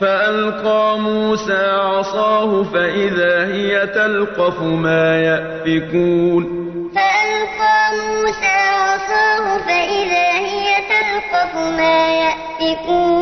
فألقى موسى عصاه فإذا هي تلقف ما يأفكون. فألقى موسى عصاه فإذا هي تلقف ما يأفكون.